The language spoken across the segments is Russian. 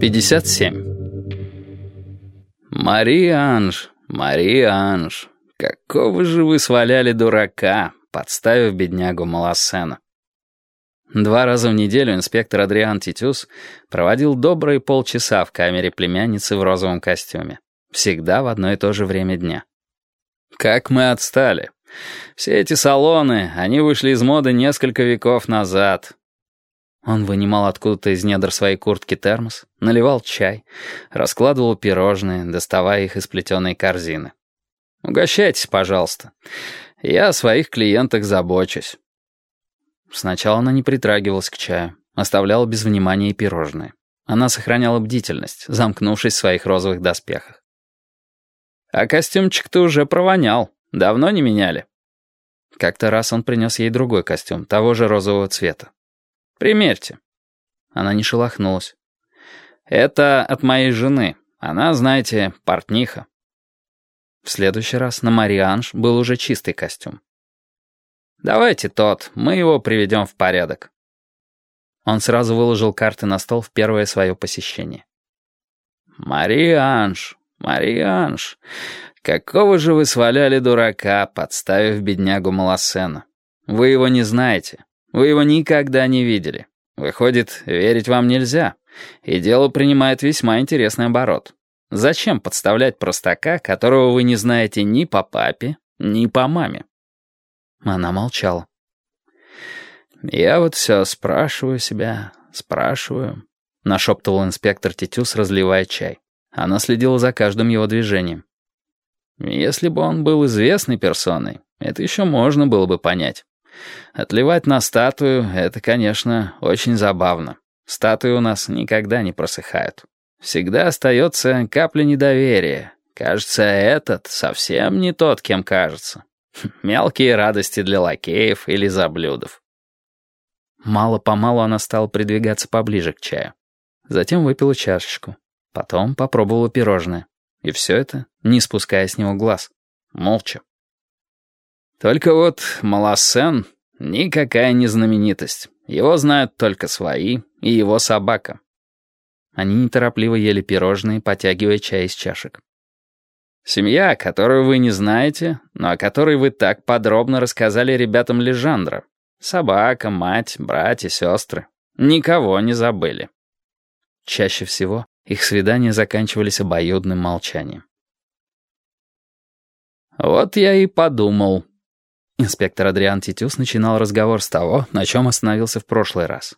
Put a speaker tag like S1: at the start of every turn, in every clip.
S1: Пятьдесят семь. «Мари-Анж, Мари-Анж, какого же вы сваляли дурака, подставив беднягу Малосена?» Два раза в неделю инспектор Адриан Титюс проводил добрые полчаса в камере племянницы в розовом костюме. Всегда в одно и то же время дня. Как мы отстали. Все эти салоны, они вышли из моды несколько веков назад. Он вынимал откуда-то из недр своей куртки термос, наливал чай, раскладывал пирожные, доставая их из плетеной корзины. «Угощайтесь, пожалуйста. Я о своих клиентах забочусь». Сначала она не притрагивалась к чаю, оставляла без внимания и пирожные. Она сохраняла бдительность, замкнувшись в своих розовых доспехах. «А костюмчик-то уже провонял. Давно не меняли?» Как-то раз он принес ей другой костюм, того же розового цвета. «Примерьте». Она не шелохнулась. «Это от моей жены. Она, знаете, портниха». В следующий раз на Марианж был уже чистый костюм. «Давайте тот, мы его приведем в порядок». Он сразу выложил карты на стол в первое свое посещение. «Марианж, Марианж, какого же вы сваляли дурака, подставив беднягу Малосена? Вы его не знаете, вы его никогда не видели. Выходит, верить вам нельзя, и дело принимает весьма интересный оборот. Зачем подставлять простака, которого вы не знаете ни по папе, ни по маме?» Она молчала. «Я вот все спрашиваю себя, спрашиваю», — нашептывал инспектор Тетюс, разливая чай. Она следила за каждым его движением. Если бы он был известной персоной, это еще можно было бы понять. Отливать на статую — это, конечно, очень забавно. Статуи у нас никогда не просыхают. Всегда остается капля недоверия. Кажется, этот совсем не тот, кем кажется. Мелкие радости для лакеев или заблюдов. Мало-помалу она стала придвигаться поближе к чаю. Затем выпила чашечку. Потом попробовала пирожное. И все это, не спуская с него глаз. Молча. Только вот Малосен никакая не знаменитость. Его знают только свои и его собака. Они неторопливо ели пирожные, потягивая чай из чашек. Семья, которую вы не знаете, но о которой вы так подробно рассказали ребятам Лежандра. Собака, мать, братья, сестры. Никого не забыли. Чаще всего их свидания заканчивались обоюдным молчанием. «Вот я и подумал». Инспектор Адриан Титюс начинал разговор с того, на чем остановился в прошлый раз.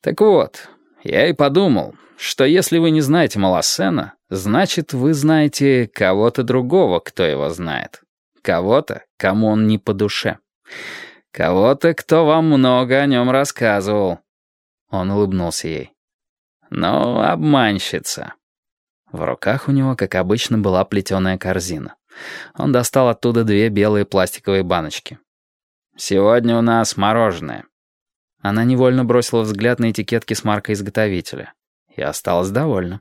S1: «Так вот, я и подумал, что если вы не знаете Малосена, значит, вы знаете кого-то другого, кто его знает. Кого-то, кому он не по душе. Кого-то, кто вам много о нем рассказывал». Он улыбнулся ей. «Ну, обманщица». В руках у него, как обычно, была плетеная корзина. Он достал оттуда две белые пластиковые баночки. «Сегодня у нас мороженое». Она невольно бросила взгляд на этикетки с маркой изготовителя и осталась довольна.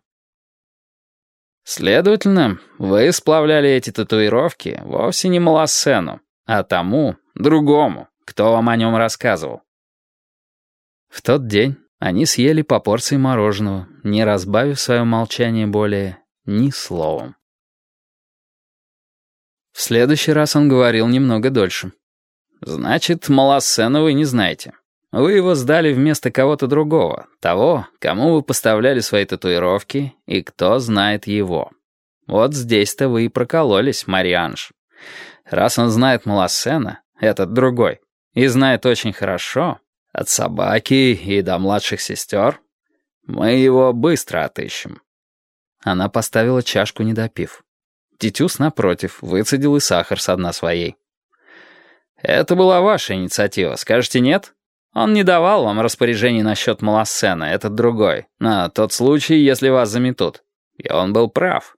S1: Следовательно, вы сплавляли эти татуировки вовсе не Малосену, а тому, другому, кто вам о нем рассказывал. В тот день они съели по порции мороженого, не разбавив свое молчание более ни словом. В следующий раз он говорил немного дольше. «Значит, Малосена вы не знаете. Вы его сдали вместо кого-то другого, того, кому вы поставляли свои татуировки и кто знает его. Вот здесь-то вы и прокололись, Марианж. Раз он знает Малосена, этот другой, и знает очень хорошо, от собаки и до младших сестер, мы его быстро отыщем». Она поставила чашку, не допив. Титюс, напротив, выцедил и сахар с дна своей. «Это была ваша инициатива, скажете нет?» Он не давал вам распоряжений насчет Малосена, этот другой, на тот случай, если вас заметут. И он был прав.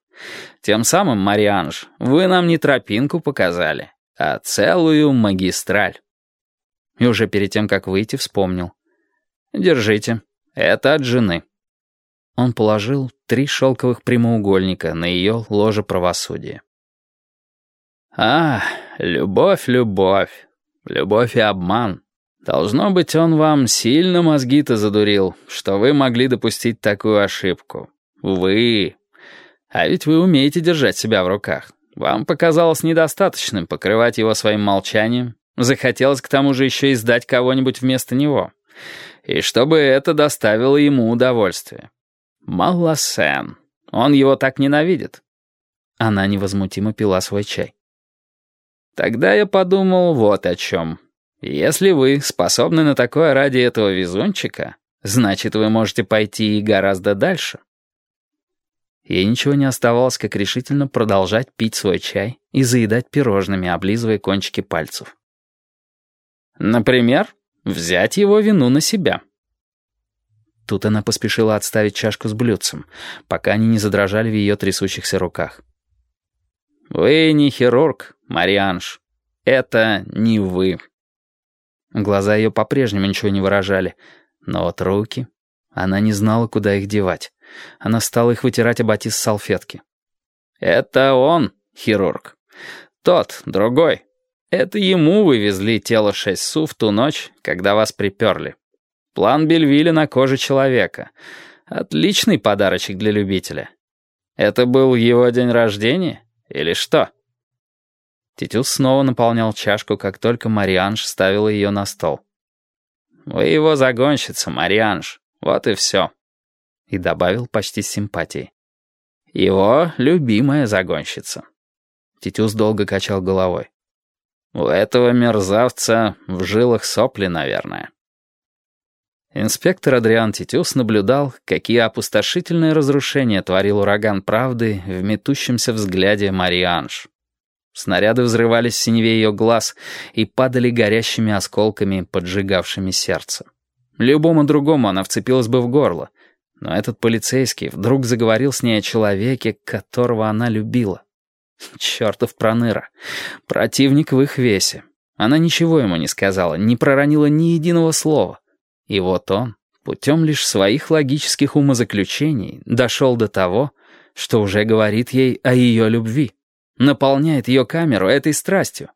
S1: Тем самым, Марианж, вы нам не тропинку показали, а целую магистраль. И уже перед тем, как выйти, вспомнил. Держите, это от жены. Он положил три шелковых прямоугольника на ее ложе правосудия. «А, любовь, любовь. Любовь и обман. Должно быть, он вам сильно мозги-то задурил, что вы могли допустить такую ошибку. Вы. А ведь вы умеете держать себя в руках. Вам показалось недостаточным покрывать его своим молчанием. Захотелось к тому же еще издать кого-нибудь вместо него. И чтобы это доставило ему удовольствие. Малосен. Он его так ненавидит.
S2: Она невозмутимо пила свой чай.
S1: Тогда я подумал вот о чем. Если вы способны на такое ради этого везунчика, значит, вы можете пойти и гораздо дальше.
S2: Ей ничего не оставалось, как решительно продолжать пить свой чай и заедать пирожными, облизывая кончики пальцев.
S1: Например, взять его вину на себя.
S2: Тут она поспешила отставить чашку с блюдцем, пока они не задрожали в ее трясущихся руках.
S1: «Вы не хирург, Марианж. Это не вы».
S2: Глаза ее по-прежнему ничего не выражали, но вот руки... Она не знала, куда их девать. Она стала их вытирать об с салфетки.
S1: «Это он, хирург. Тот, другой. Это ему вывезли тело Шессу в ту ночь, когда вас приперли. План Бельвиля на коже человека. Отличный подарочек для любителя. Это был его день рождения? Или что?»
S2: Титюс снова наполнял чашку, как только Марианж ставила ее на стол.
S1: «Вы его загонщица, Марианж. Вот и все».
S2: И добавил почти с симпатией.
S1: «Его любимая загонщица».
S2: Титюс долго качал головой.
S1: «У этого мерзавца в жилах сопли, наверное».
S2: Инспектор Адриан Титюс наблюдал, какие опустошительные разрушения творил ураган правды в метущемся взгляде Марианж. Снаряды взрывались в синеве ее глаз и падали горящими осколками, поджигавшими сердце. Любому другому она вцепилась бы в горло, но этот полицейский вдруг заговорил с ней о человеке, которого она любила. Чертов проныра. Противник в их весе. Она ничего ему не сказала, не проронила ни единого слова. И вот он, путем лишь своих логических умозаключений, дошел до того, что уже говорит ей о ее любви, наполняет ее камеру этой страстью.